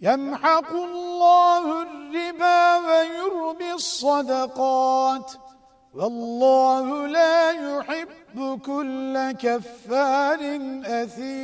يمحق الله الربا ويربي الصدقات والله لا يحب كل كفار أثيم.